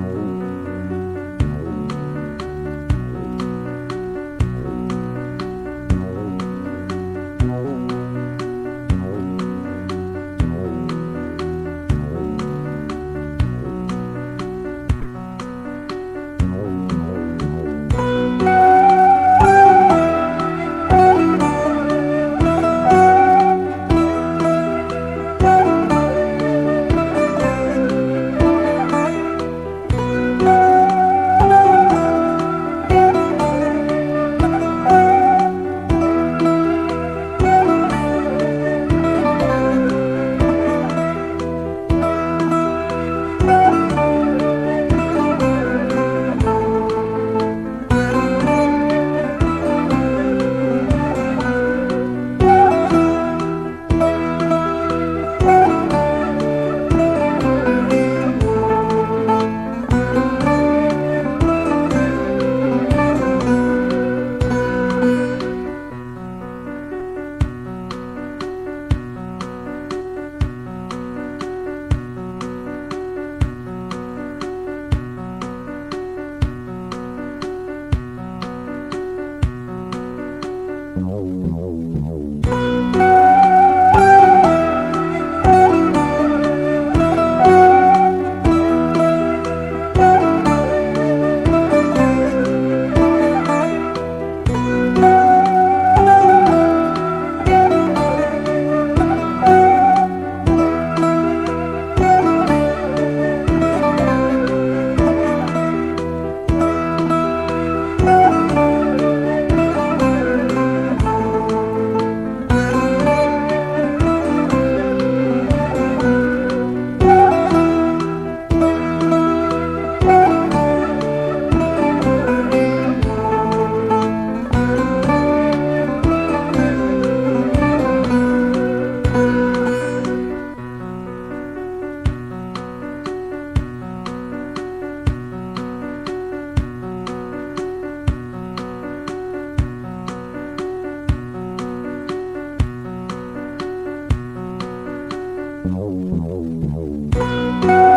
Bye. Música Thank you.